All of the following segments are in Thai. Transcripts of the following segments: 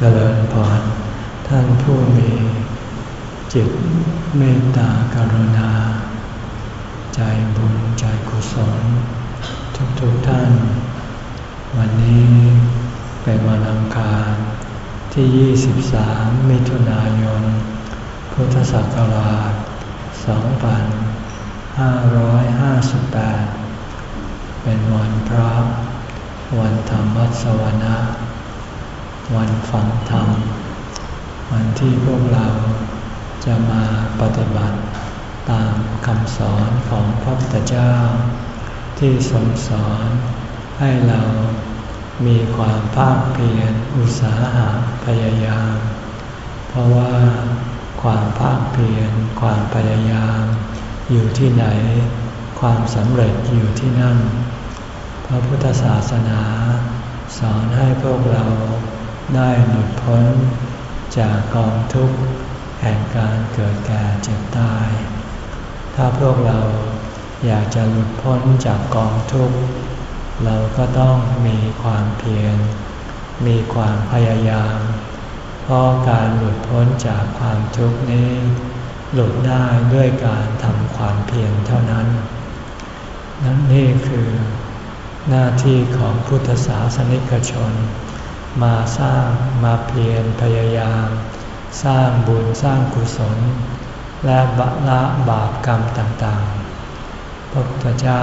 เจริญพรท่านผู้มีจิตเมตตากรุณา ใจบุญใจกุศล ทุกๆทท่าน วันนี้เป็นวันอังคารที่ 23 มิถุนายน พุทธศักราช 2558 เป็นวันพระ วันธรรมวัสวนะ วันฟังธรรม วันที่พวกเราจะมาปฏิบัติตามคำสอนของพระพุทธเจ้า ที่ทรงสอนให้เรามีความภาคเพียรอุตสาหะพยายาม เพราะว่าความภาคเพียรความพยายาม อยู่ที่ไหน ความสำเร็จอยู่ที่นั่น พระพุทธศาสนา สอนให้พวกเรา ได้หลุดพ้นจากกองทุกข์แห่งการเกิดแก่เจ็บตาย ถ้าพวกเราอยากจะหลุดพ้นจากกองทุกข์เราก็ต้องมีความเพียร มีความพยายาม เพราะการหลุดพ้นจากความทุกข์นี้ หลุดได้ด้วยการทำความเพียรเท่านั้น นั่นนี่คือหน้าที่ของพุทธศาสนิกชน มาสร้างมาเพียรพยายาม สร้างบุญสร้างกุศล และบะละบาปกรรมต่างๆ พระพุทธเจ้า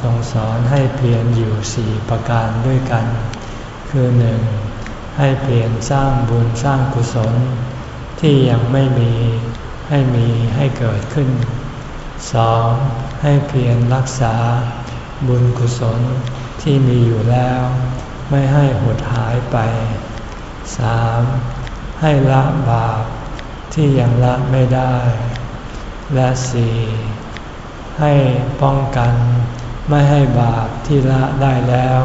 ทรงสอนให้เพียรอยู่สี่ประการด้วยกัน คือหนึ่งให้เพียรสร้างบุญสร้างกุศล ที่ยังไม่มีให้มีให้เกิดขึ้นสองให้เพียรรักษาบุญกุศลที่มีอยู่แล้ว ไม่ให้หดหายไป 3. ให้ละบาปที่ยังละไม่ได้ และ 4. ให้ป้องกันไม่ให้บาปที่ละได้แล้ว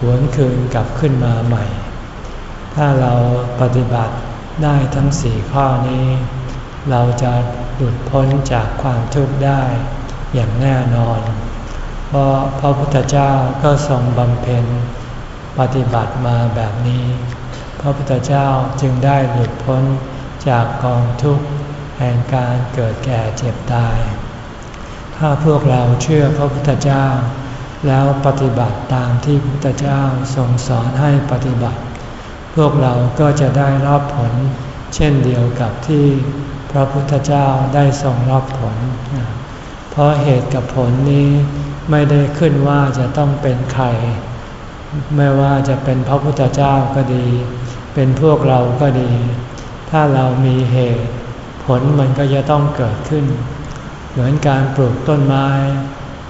หวนคืนกลับขึ้นมาใหม่ ถ้าเราปฏิบัติได้ทั้งสี่ข้อนี้ เราจะหลุดพ้นจากความทุกข์ได้อย่างแน่นอน เพราะพระพุทธเจ้าก็ทรงบำเพ็ญ ปฏิบัติมาแบบนี้ พระพุทธเจ้าจึงได้หลุดพ้นจากกองทุกข์แห่งการเกิดแก่เจ็บตาย ถ้าพวกเราเชื่อพระพุทธเจ้า แล้วปฏิบัติตามที่พระพุทธเจ้าทรงสอนให้ปฏิบัติ พวกเราก็จะได้รับผล เช่นเดียวกับที่พระพุทธเจ้าได้ทรงรับผล เพราะเหตุกับผลนี้ไม่ได้ขึ้นว่าจะต้องเป็นใคร ไม่ว่าจะเป็นพระพุทธเจ้าก็ดี เป็นพวกเราก็ดี ถ้าเรามีเหตุ ผลมันก็จะต้องเกิดขึ้น เหมือนการปลูกต้นไม้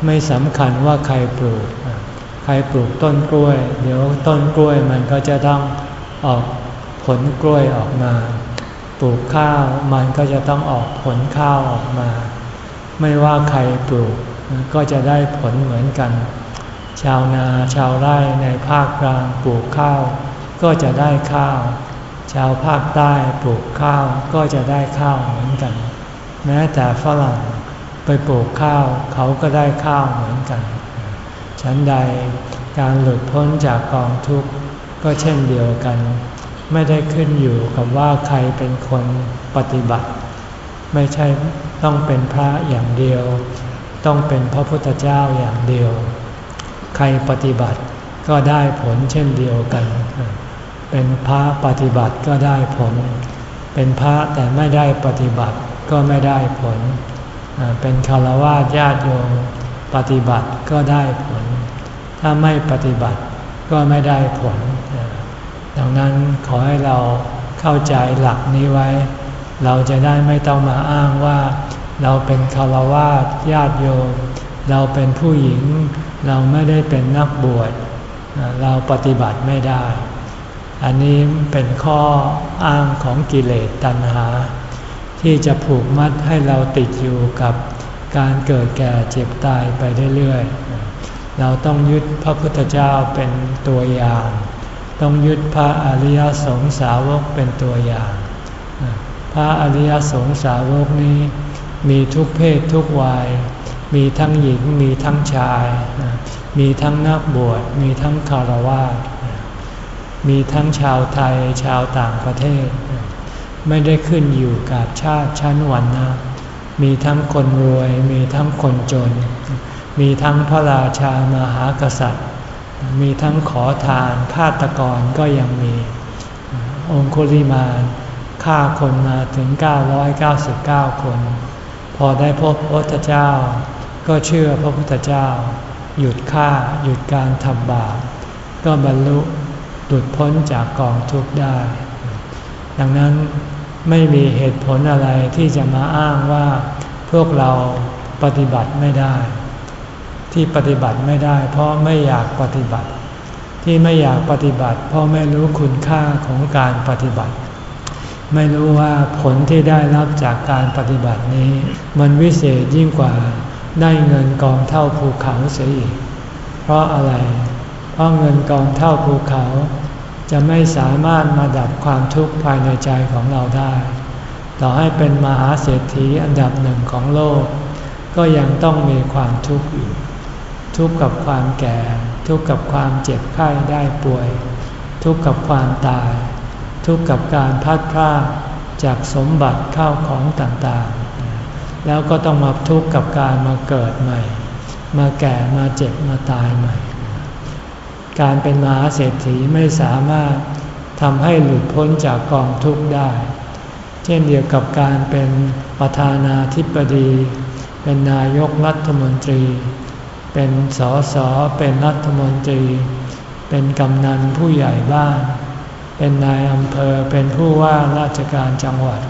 ไม่สำคัญว่าใครปลูก ใครปลูกต้นกล้วย เดี๋ยวต้นกล้วยมันก็จะต้องออกผลกล้วยออกมา ปลูกข้าวมันก็จะต้องออกผลข้าวออกมา ไม่ว่าใครปลูกก็จะได้ผลเหมือนกัน ชาวนาชาวไร่ในภาคกลางปลูกข้าว ก็จะได้ข้าว ชาวภาคใต้ปลูกข้าวก็จะได้ข้าวเหมือนกัน แม้แต่ฝรั่งไปปลูกข้าวเขาก็ได้ข้าวเหมือนกันฉันใดการหลุดพ้นจากกองทุกข์ก็เช่นเดียวกัน ไม่ได้ขึ้นอยู่กับว่าใครเป็นคนปฏิบัติ ไม่ใช่ต้องเป็นพระอย่างเดียว ต้องเป็นพระพุทธเจ้าอย่างเดียว ใครปฏิบัติก็ได้ผลเช่นเดียวกัน เป็นพระปฏิบัติก็ได้ผล เป็นพระแต่ไม่ได้ปฏิบัติก็ไม่ได้ผล เป็นคารวะญาติโยมปฏิบัติก็ได้ผล ถ้าไม่ปฏิบัติก็ไม่ได้ผล ดังนั้นขอให้เราเข้าใจหลักนี้ไว้ เราจะได้ไม่ต้องมาอ้างว่า เราเป็นคารวะญาติโยม เราเป็นผู้หญิงเราไม่ได้เป็นนักบวชเราปฏิบัติไม่ได้ อันนี้เป็นข้ออ้างของกิเลสตัณหา ที่จะผูกมัดให้เราติดอยู่กับการเกิดแก่เจ็บตายไปเรื่อยๆ เราต้องยึดพระพุทธเจ้าเป็นตัวอย่าง ต้องยึดพระอริยสงสาวกเป็นตัวอย่าง พระอริยสงสาวกนี้มีทุกเพศทุกวัย มีทั้งหญิงมีทั้งชาย มีทั้งนักบวชมีทั้งคารวะมีทั้งชาวไทยชาวต่างประเทศ ไม่ได้ขึ้นอยู่กับชาติชั้นวรรณะมีทั้งคนรวย มีทั้งคนจน มีทั้งพระราชามหากษัตริย์ มีทั้งขอทานฆาตกรก็ยังมี องคุลิมานฆ่าคนมาถึง 999 คน พอได้พบพระเจ้า ก็เชื่อพระพุทธเจ้า หยุดฆ่าหยุดการทำบาปก็บรรลุหลุดพ้นจากกองทุกข์ได้ ดังนั้นไม่มีเหตุผลอะไรที่จะมาอ้างว่าพวกเราปฏิบัติไม่ได้ ที่ปฏิบัติไม่ได้ เพราะไม่อยากปฏิบัติ ที่ไม่อยากปฏิบัติ เพราะไม่รู้คุณค่าของการปฏิบัติ ไม่รู้ว่าผลที่ได้รับจากการปฏิบัตินี้ มันวิเศษยิ่งกว่า ได้เงินกองเท่าภูเขาเสียอีก เพราะอะไร เพราะเงินกองเท่าภูเขา จะไม่สามารถมาดับความทุกข์ภายในใจของเราได้ ต่อให้เป็นมหาเศรษฐีอันดับหนึ่งของโลก ก็ยังต้องมีความทุกข์อยู่ ทุกข์กับความแก่ ทุกข์กับความเจ็บไข้ได้ป่วย ทุกข์กับความตาย ทุกข์กับการพัดพลาดจากสมบัติเข้าของต่าง แล้วก็ต้องมาทุกข์กับการมาเกิดใหม่ มาแก่มาเจ็บมาตายใหม่ การเป็นมหาเศรษฐีไม่สามารถทำให้หลุดพ้นจากกองทุกข์ได้ เช่นเดียวกับการเป็นประธานาธิบดี เป็นนายกรัฐมนตรี เป็นสสเป็นรัฐมนตรี เป็นกำนันผู้ใหญ่บ้าน เป็นนายอำเภอเป็นผู้ว่าราชการจังหวัด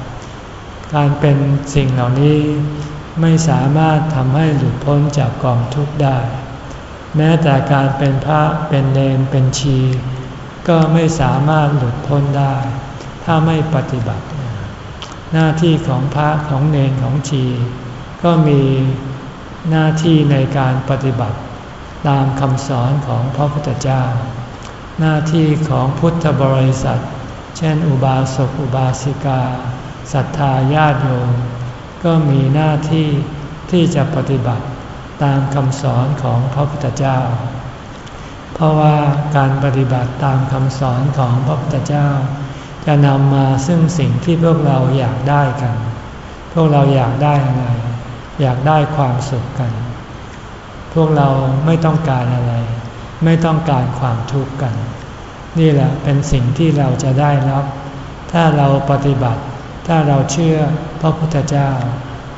การเป็นสิ่งเหล่านี้ไม่สามารถทำให้หลุดพ้นจากกองทุกข์ได้ แม้แต่การเป็นพระเป็นเนรเป็นชี ก็ไม่สามารถหลุดพ้นได้ ถ้าไม่ปฏิบัติ หน้าที่ของพระของเนรของชี ก็มีหน้าที่ในการปฏิบัติตามคำสอนของพระพุทธเจ้า หน้าที่ของพุทธบริษัท เช่นอุบาสกอุบาสิกา ศรัทธาญาติโยมก็มีหน้าที่ที่จะปฏิบัติตามคำสอนของพระพุทธเจ้า เพราะว่าการปฏิบัติตามคำสอนของพระพุทธเจ้า จะนำมาซึ่งสิ่งที่พวกเราอยากได้กัน พวกเราอยากได้อะไร อยากได้ความสุขกัน พวกเราไม่ต้องการอะไร ไม่ต้องการความทุกข์กัน นี่แหละเป็นสิ่งที่เราจะได้รับ ถ้าเราปฏิบัติ ถ้าเราเชื่อพระพุทธเจ้า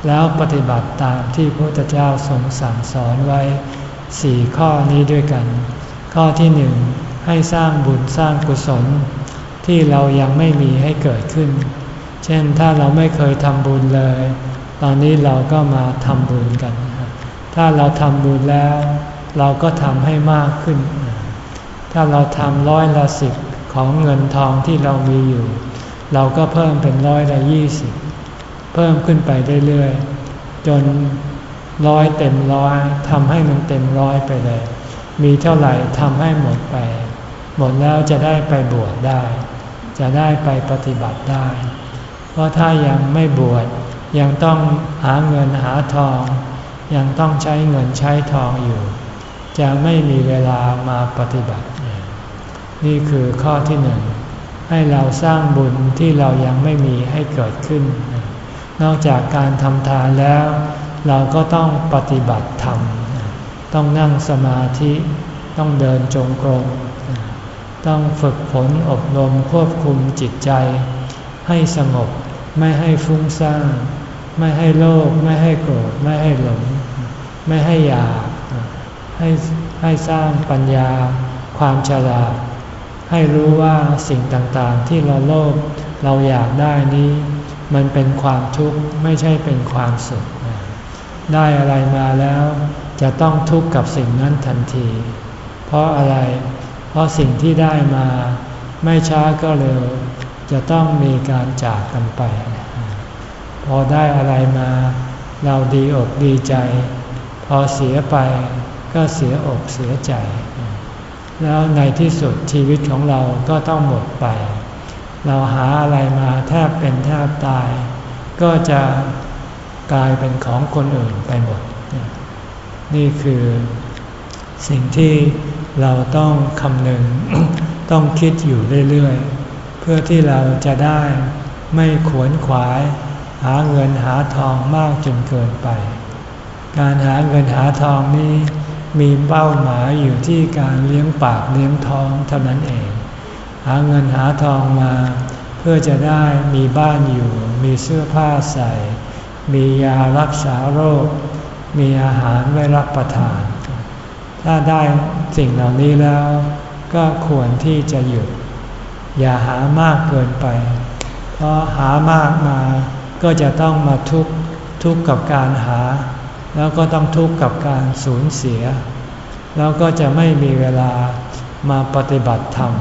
แล้วปฏิบัติตามที่พระพุทธเจ้าทรงสั่งสอนไว้สี่ข้อนี้ด้วยกัน ข้อที่หนึ่งให้สร้างบุญสร้างกุศล ที่เรายังไม่มีให้เกิดขึ้น เช่นถ้าเราไม่เคยทำบุญเลย ตอนนี้เราก็มาทำบุญกัน ถ้าเราทำบุญแล้ว เราก็ทำให้มากขึ้น ถ้าเราทำร้อยละสิบของเงินทองที่เรามีอยู่ เราก็เพิ่มเป็นร้อยละยี่สิบเพิ่มขึ้นไปเรื่อยๆจนร้อยเต็มร้อยทำให้มันเต็มร้อยไปเลย มีเท่าไหร่ทำให้หมดไป หมดแล้วจะได้ไปบวชได้ จะได้ไปปฏิบัติได้ เพราะถ้ายังไม่บวชยังต้องหาเงินหาทอง ยังต้องใช้เงินใช้ทองอยู่ จะไม่มีเวลามาปฏิบัติ นี่คือข้อที่หนึ่ง ให้เราสร้างบุญที่เรายังไม่มีให้เกิดขึ้น นอกจากการทำทานแล้ว เราก็ต้องปฏิบัติธรรม ต้องนั่งสมาธิ ต้องเดินจงกรม ต้องฝึกฝนอบรมควบคุมจิตใจ ให้สงบ ไม่ให้ฟุ้งซ่านไม่ให้โลภไม่ให้โกรธ ไม่ให้หลง ไม่ให้อยากให้ให้สร้างปัญญาความฉลาด ให้รู้ว่าสิ่งต่างๆที่เราโลภเราอยากได้นี้ มันเป็นความทุกข์ไม่ใช่เป็นความสุข ได้อะไรมาแล้ว จะต้องทุกข์กับสิ่งนั้นทันที เพราะอะไร เพราะสิ่งที่ได้มา ไม่ช้าก็เร็ว จะต้องมีการจากกันไป พอได้อะไรมา เราดีอกดีใจ พอเสียไปก็เสียอกเสียใจ แล้วในที่สุดชีวิตของเราก็ต้องหมดไป เราหาอะไรมาแทบเป็นแทบตาย ก็จะกลายเป็นของคนอื่นไปหมด นี่คือสิ่งที่เราต้องคำนึง ต้องคิดอยู่เรื่อยๆ เพื่อที่เราจะได้ไม่ขวนขวาย หาเงินหาทองมากจนเกินไป การหาเงินหาทองนี้ มีเป้าหมายอยู่ที่การเลี้ยงปากเลี้ยงท้องเท่านั้นเอง หาเงินหาทองมา เพื่อจะได้มีบ้านอยู่ มีเสื้อผ้าใส่ มียารักษาโรค มีอาหารไว้รับประทาน ถ้าได้สิ่งเหล่านี้แล้ว ก็ควรที่จะหยุด อย่าหามากเกินไป เพราะหามากมาก็จะต้องมาทุกข์ทุกข์กับการหา แล้วก็ต้องทุกข์กับการสูญเสีย แล้วก็จะไม่มีเวลามาปฏิบัติธรรม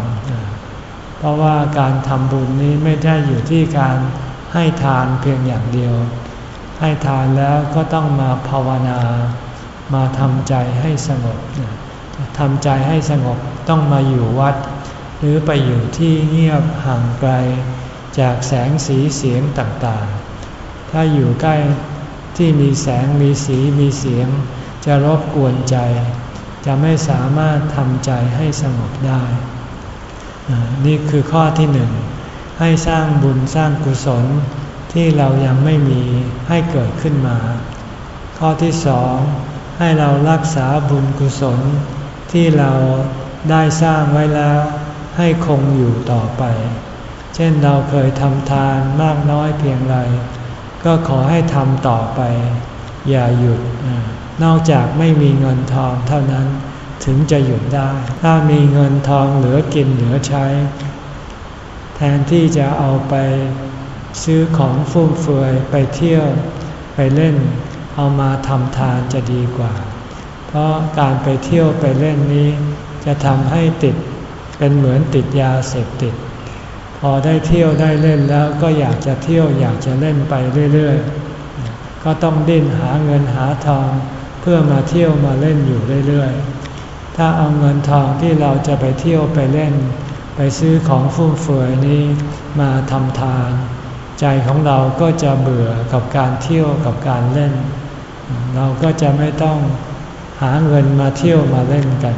เพราะว่าการทำบุญนี้ไม่ได้อยู่ที่การให้ทานเพียงอย่างเดียว ให้ทานแล้วก็ต้องมาภาวนา มาทำใจให้สงบทำใจให้สงบต้องมาอยู่วัด หรือไปอยู่ที่เงียบห่างไกล จากแสงสีเสียงต่างๆ ถ้าอยู่ใกล้ ที่มีแสงมีสีมีเสียง จะรบกวนใจ จะไม่สามารถทำใจให้สงบได้ นี่คือข้อที่หนึ่ง ให้สร้างบุญสร้างกุศลที่เรายังไม่มีให้เกิดขึ้นมา ข้อที่สองให้เรารักษาบุญกุศล ที่เราได้สร้างไว้แล้วให้คงอยู่ต่อไป เช่นเราเคยทำทานมากน้อยเพียงไร ก็ขอให้ทำต่อไป อย่าหยุด นอกจากไม่มีเงินทองเท่านั้นถึงจะหยุดได้ ถ้ามีเงินทองเหลือกินเหลือใช้ แทนที่จะเอาไปซื้อของฟุ่มเฟือยไปเที่ยวไปเล่น เอามาทำทานจะดีกว่า เพราะการไปเที่ยวไปเล่นนี้ จะทำให้ติดเป็นเหมือนติดยาเสพติด พอได้เที่ยวได้เล่นแล้วก็อยากจะเที่ยวอยากจะเล่นไปเรื่อยๆ ก็ต้องดิ้นหาเงินหาทองเพื่อมาเที่ยวมาเล่นอยู่เรื่อยๆ ถ้าเอาเงินทองที่เราจะไปเที่ยวไปเล่น ไปซื้อของฟุ่มเฟือยนี้มาทำทาน ใจของเราก็จะเบื่อกับการเที่ยวกับการเล่น เราก็จะไม่ต้องหาเงินมาเที่ยวมาเล่นกัน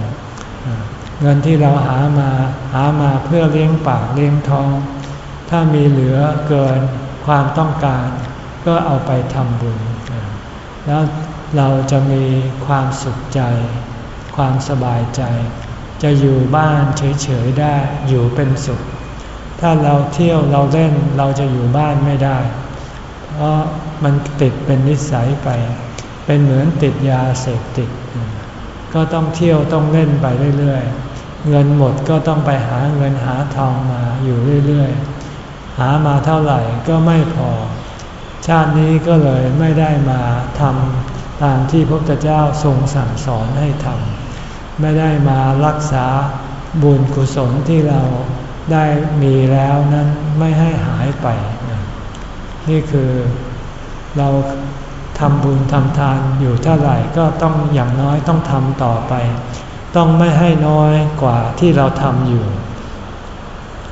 เงินที่เราหามาหามาเพื่อเลี้ยงปากเลี้ยงท้อง ถ้ามีเหลือเกินความต้องการ ก็เอาไปทำบุญ แล้วเราจะมีความสุขใจ ความสบายใจ จะอยู่บ้านเฉยๆได้อยู่เป็นสุข ถ้าเราเที่ยวเราเล่นเราจะอยู่บ้านไม่ได้ เพราะมันติดเป็นนิสัยไป เป็นเหมือนติดยาเสพติด ก็ต้องเที่ยวต้องเล่นไปเรื่อยๆ เงินหมดก็ต้องไปหาเงินหาทองมาอยู่เรื่อยๆ หามาเท่าไหร่ก็ไม่พอ ชาตินี้ก็เลยไม่ได้มาทำตามที่พระพุทธเจ้าทรงสั่งสอนให้ทำไม่ได้มารักษาบุญกุศลที่เราได้มีแล้วนั้นไม่ให้หายไป นี่คือเราทำบุญทำทานอยู่เท่าไหร่ก็ต้องอย่างน้อยต้องทำต่อไป ต้องไม่ให้น้อยกว่าที่เราทำอยู่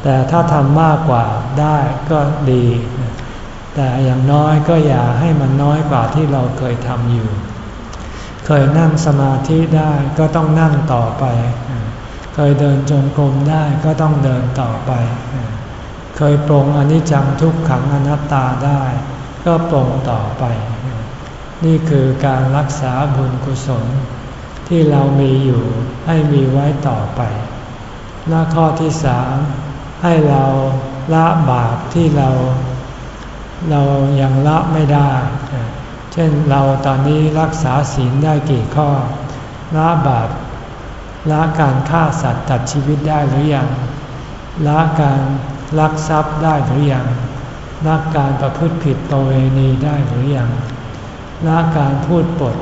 แต่ถ้าทำมากกว่าได้ก็ดี แต่อย่างน้อยก็อย่าให้มันน้อยกว่าที่เราเคยทำอยู่ เคยนั่งสมาธิได้ก็ต้องนั่งต่อไป เคยเดินจงกรมได้ก็ต้องเดินต่อไป เคยปรงอนิจจังทุกขังอนัตตาได้ ก็ปรงต่อไป นี่คือการรักษาบุญกุศล ที่เรามีอยู่ให้มีไว้ต่อไปหน้าข้อที่สามให้เราละบาปที่เรา เรายังละไม่ได้ เช่นเราตอนนี้รักษาศีลได้กี่ข้อ ละบาปละการฆ่าสัตว์ตัดชีวิตได้หรือยัง ละการลักทรัพย์ได้หรือยัง ละการประพฤติผิดตัวเวณีได้หรือยัง ละการพูดปด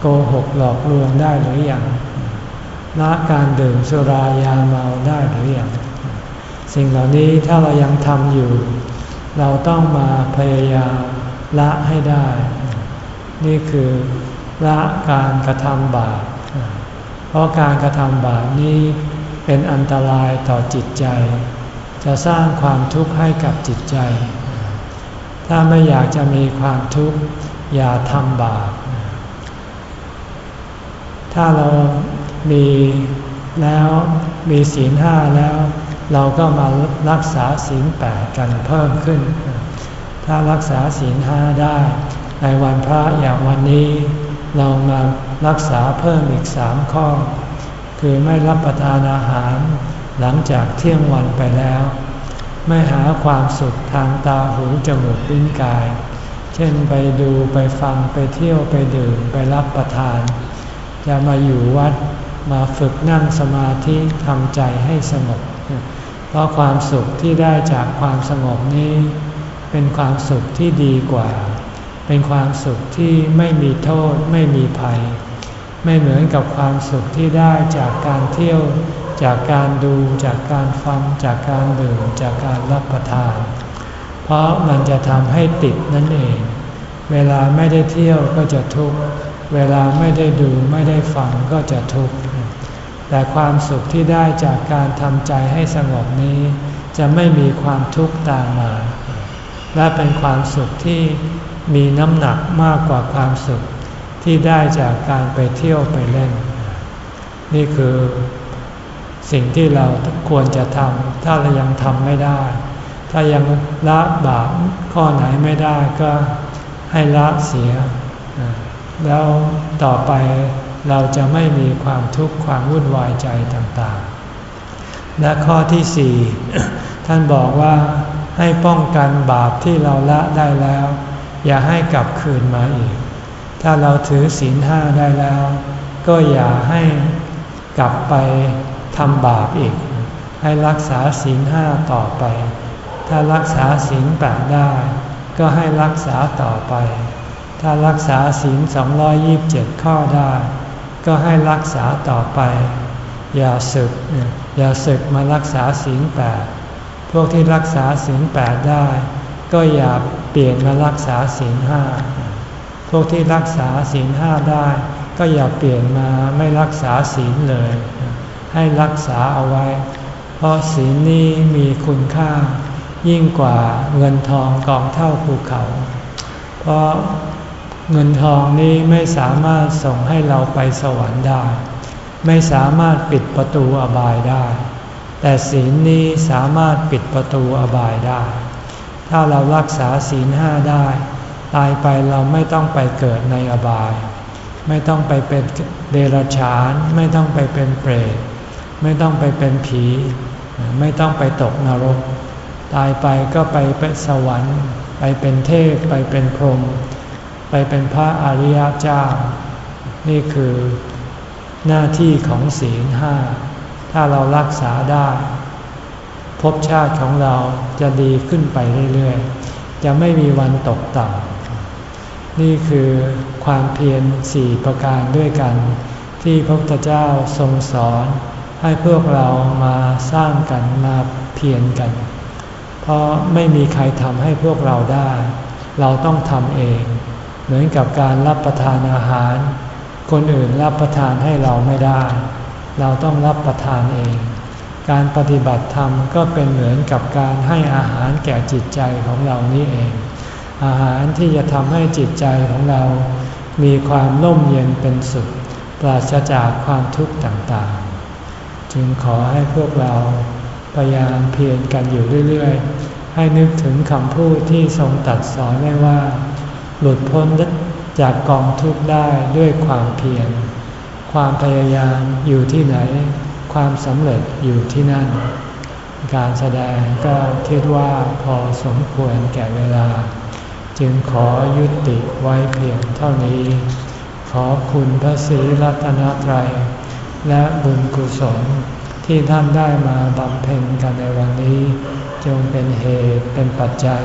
โกหกหลอกลวงได้หรือยังละการดื่มสุรายาเมาได้หรือยังสิ่งเหล่านี้ถ้าเรายังทำอยู่ เราต้องมาพยายามละให้ได้ นี่คือละการกระทำบาปเพราะการกระทำบาปนี้เป็นอันตรายต่อจิตใจ จะสร้างความทุกข์ให้กับจิตใจ ถ้าไม่อยากจะมีความทุกข์อย่าทำบาป ถ้าเรามีแล้วมีศีลห้าแล้ว เราก็มารักษาศีลแปดกันเพิ่มขึ้น ถ้ารักษาศีลห้าได้ ในวันพระอย่างวันนี้ เรามารักษาเพิ่มอีกสามข้อ คือไม่รับประทานอาหารหลังจากเที่ยงวันไปแล้ว ไม่หาความสุขทางตาหูจมูกลิ้นกาย เช่นไปดูไปฟังไปเที่ยวไปดื่มไปรับประทาน จะมาอยู่วัดมาฝึกนั่งสมาธิทำใจให้สงบ เพราะความสุขที่ได้จากความสงบนี้ เป็นความสุขที่ดีกว่า เป็นความสุขที่ไม่มีโทษไม่มีภัย ไม่เหมือนกับความสุขที่ได้จากการเที่ยว จากการดูจากการฟังจากการดื่มจากการรับประทาน เพราะมันจะทำให้ติดนั่นเอง เวลาไม่ได้เที่ยวก็จะทุกข์ เวลาไม่ได้ดูไม่ได้ฟังก็จะทุกข์ แต่ความสุขที่ได้จากการทำใจให้สงบนี้ จะไม่มีความทุกข์ตามมา และเป็นความสุขที่มีน้ำหนักมากกว่าความสุขที่ได้จากการไปเที่ยวไปเล่น นี่คือสิ่งที่เราควรจะทำถ้าเรายังทำไม่ได้ ถ้ายังละบาปข้อไหนไม่ได้ก็ให้ละเสีย แล้วต่อไปเราจะไม่มีความทุกข์ความวุ่นวายใจต่างๆ และข้อที่สี่ท่านบอกว่าให้ป้องกันบาปที่เราละได้แล้ว อย่าให้กลับคืนมาอีก ถ้าเราถือศีลห้าได้แล้ว ก็อย่าให้กลับไปทำบาปอีก ให้รักษาศีลห้าต่อไป ถ้ารักษาศีลแปดได้ ก็ให้รักษาต่อไป ถ้ารักษาศีล227 ข้อได้ ก็ให้รักษาต่อไป อย่าศึก อย่าศึกมารักษาศีลแปดพวกที่รักษาศีลแปดได้ ก็อย่าเปลี่ยนมารักษาศีลห้าพวกที่รักษาศีลห้าได้ ก็อย่าเปลี่ยนมาไม่รักษาศีลเลย ให้รักษาเอาไว้ เพราะศีลนี้มีคุณค่า ยิ่งกว่าเงินทองกองเท่าภูเขา เพราะ เงินทองนี้ไม่สามารถส่งให้เราไปสวรรค์ได้ ไม่สามารถปิดประตูอบายได้ แต่ศีลนี้สามารถปิดประตูอบายได้ ถ้าเรารักษาศีลห้าได้ ตายไปเราไม่ต้องไปเกิดในอบาย ไม่ต้องไปเป็นเดรัจฉาน ไม่ต้องไปเป็นเปรต ไม่ต้องไปเป็นผี ไม่ต้องไปตกนรก ตายไปก็ไปเป็นสวรรค์ ไปเป็นเทพ ไปเป็นพรหม ไปเป็นพระอริยเจ้า นี่คือหน้าที่ของศีลห้า ถ้าเรารักษาได้ภพชาติของเราจะดีขึ้นไปเรื่อยๆ จะไม่มีวันตกต่ำนี่คือความเพียรสี่ประการด้วยกัน ที่พระพุทธเจ้าทรงสอน ให้พวกเรามาสร้างกันมาเพียรกัน เพราะไม่มีใครทำให้พวกเราได้ เราต้องทำเอง เหมือนกับการรับประทานอาหาร คนอื่นรับประทานให้เราไม่ได้ เราต้องรับประทานเอง การปฏิบัติธรรมก็เป็นเหมือนกับการให้อาหารแก่จิตใจของเรานี่เอง อาหารที่จะทำให้จิตใจของเรา มีความน่มเย็นเป็นสุขปราศจากความทุกข์ต่างๆ จึงขอให้พวกเราพยายามเพียรกันอยู่เรื่อยๆ ให้นึกถึงคำพูดที่ทรงตัดสอนไว้ว่า หลุดพ้นจากกองทุกข์ได้ด้วยความเพียร ความพยายามอยู่ที่ไหน ความสำเร็จอยู่ที่นั่น การแสดงก็คิดว่าพอสมควรแก่เวลา จึงขอยุติไว้เพียงเท่านี้ ขอคุณพระศรีรัตนตรัย และบุญกุศลที่ท่านได้มาบำเพ็ญกันในวันนี้ จงเป็นเหตุเป็นปัจจัย